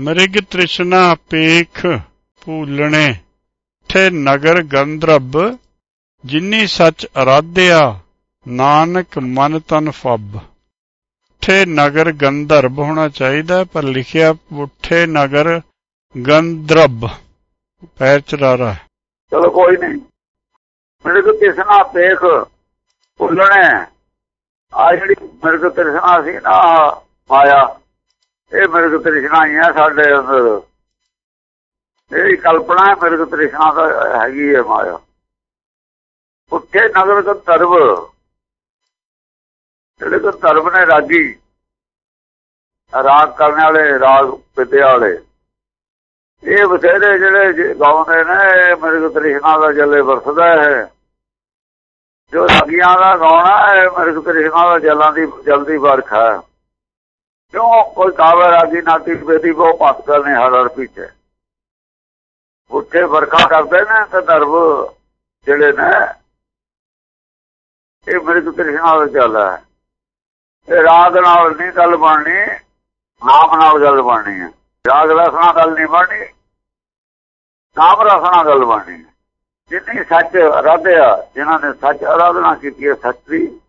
ਮ੍ਰਿਗ ਤ੍ਰਿਸ਼ਨਾ ਪੇਖ ਭੂਲਣੇ ਠੇ ਨਗਰ ਗੰਧਰਬ, ਜਿਨੀ ਸੱਚ ਅਰਾਧਿਆ, ਨਾਨਕ ਮਨ ਤਨ ਫੱਬ। ਠੇ ਨਗਰ ਗੰਧਰਬ ਹੋਣਾ ਚਾਹੀਦਾ, ਪਰ ਲਿਖਿਆ ਉਠੇ ਨਗਰ ਗੰਧਰਬ। ਪੈਰ ਚਰਾਰਾ ਚਲੋ ਕੋਈ ਨਹੀਂ। ਮੇਰੇ ਕੋ ਤ੍ਰਿਸ਼ਨਾ ਪੇਖ ਭੁੱਲਣੇ, ਆ ਜਿਹੜੀ ਮੇਰੇ ਕੋ ਤ੍ਰਿਸ਼ਨਾ ਸੀ ਨਾ ਆਇਆ ਇਹ ਮੇਰੇ ਕੋ ਤ੍ਰਿਸ਼ਨਾ ਹੀ ਆ ਸਾਡੇ ਅੰਦਰ। ਇਹ ਕਲਪਨਾ ਹੈ ਮੇਰੇ ਤ੍ਰਿਸ਼ਨਾ ਦਾ ਹੈਗੀ ਹੈ ਮਾਇਆ। ਉੱਥੇ ਨਗਰ ਕੋ ਤਰਵ ਜਿਹੜੇ ਕੋ ਤਰਵ ਨੇ ਰਾਗੀ, ਰਾਗ ਕਰਨ ਵਾਲੇ, ਰਾਗ ਵਿਦਿਆ ਵਾਲੇ। ਇਹ ਬਥੇਰੇ ਜਿਹੜੇ ਗਾਉਂਦੇ ਨੇ, ਇਹ ਮੇਰੇ ਕੋ ਤ੍ਰਿਸ਼ਨਾ ਦਾ ਜਲੇ ਵਰਸਦਾ ਹੈ। ਜੋ ਰਾਗੀਆਂ ਦਾ ਗਾਉਣਾ ਹੈ ਮੇਰੇ ਕੋ ਤ੍ਰਿਸ਼ਨਾ ਦਾ ਜਲਾਂ ਦੀ ਜਲਦੀ ਵਰਖਾ ਹੈ ਕਿਉਂ? ਕੋਈ ਕਾਵਰ ਰਾਗੀ ਨਾਤੀ ਬੇਦੀ ਕੋ ਪਾਸ ਕਰਨੇ ਹਰ ਹਰ ਉੱਥੇ ਵਰਖਾ ਕਰਦੇ ਨੇ ਤੇ ਧਰਮ ਜਿਹੜੇ ਨੇ। ਇਹ ਮੇਰੇ ਕੋ ਤ੍ਰਿਸ਼ਨਾ ਦਾ ਚੱਲਦਾ ਹੈ। ਇਹ ਰਾਗ ਨਾਲ ਨਹੀਂ ਗੱਲ ਬਣਨੀ, ਨਾਮ ਨਾਲ ਗੱਲ ਬਣਨੀ ਹੈ। ਰਾਗ ਰਸਨਾ ਗੱਲ ਨਹੀਂ ਬਣਨੀ, ਨਾਮ ਰਸਨਾ ਗੱਲ ਬਣਨੀ ਜਿੰਨੀ ਸੱਚ ਅਰਾਧਿਆ, ਜਿਨ੍ਹਾਂ ਨੇ ਸੱਚ ਅਰਾਧਨਾ ਕੀਤੀ ਹੈ, ਸੱਚ ਦੀ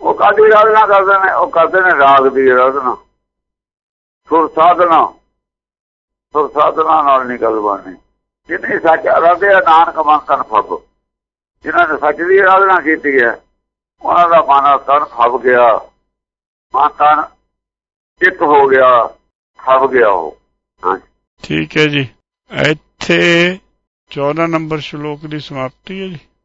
ਉਹ ਕਾਦੀ ਅਰਾਧਨਾ ਕਰਦੇ ਨੇ? ਉਹ ਕਰਦੇ ਨੇ ਰਾਗ ਦੀ ਆਰਾਧਨਾ ਸੁਰ ਸਾਧਨਾ। ਸੁਰ ਸਾਧਨਾ ਨਾਲ ਨਹੀਂ ਗੱਲ ਬਣਨੀ। ਜਿੰਨੀ ਸੱਚ ਅਰਾਧਿਆ, ਨਾਨਕ ਮਨ ਤਨ ਫੱਬ। ਜਿਨ੍ਹਾਂ ਨੇ ਸੱਚ ਦੀ ਅਰਾਧਨਾ ਕੀਤੀ ਹੈ, ਉਹਨਾਂ ਦਾ ਮਨ ਤਨ ਫੱਬ ਗਿਆ। ਮਨ ਤਨ ਇੱਕ ਹੋ ਗਿਆ, ਫੱਬ ਗਿਆ ਉਹ। ਹਾਂਜੀ। ਠੀਕ ਹੈ ਜੀ। ਇੱਥੇ 14 ਨੰਬਰ ਸ਼ਲੋਕ ਦੀ ਸਮਾਪਤੀ ਹੈ ਜੀ।